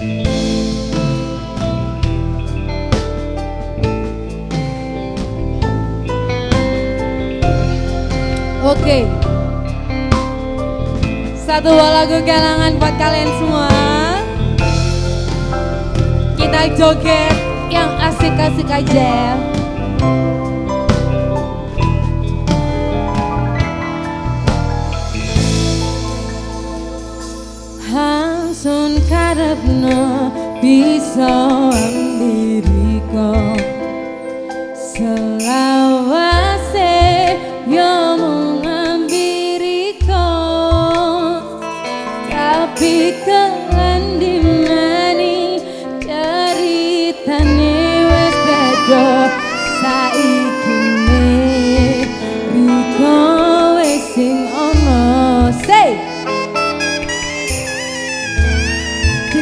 Oke. Satu buah lagu galangan buat kalian semua. Kita joget yang asik-asik aja. langsung karepno bisa ambiriko so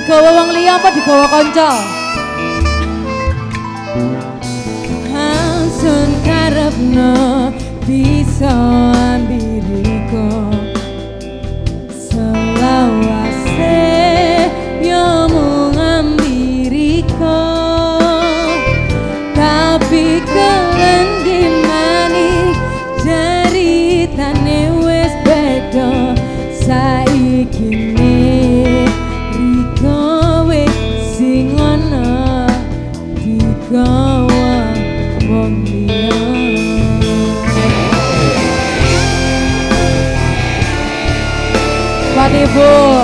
digawa wong liya apa digawa kanca? Hansun karepno bisa ambiriko selawase yo mung ambiriko tapi kelendimani Lord.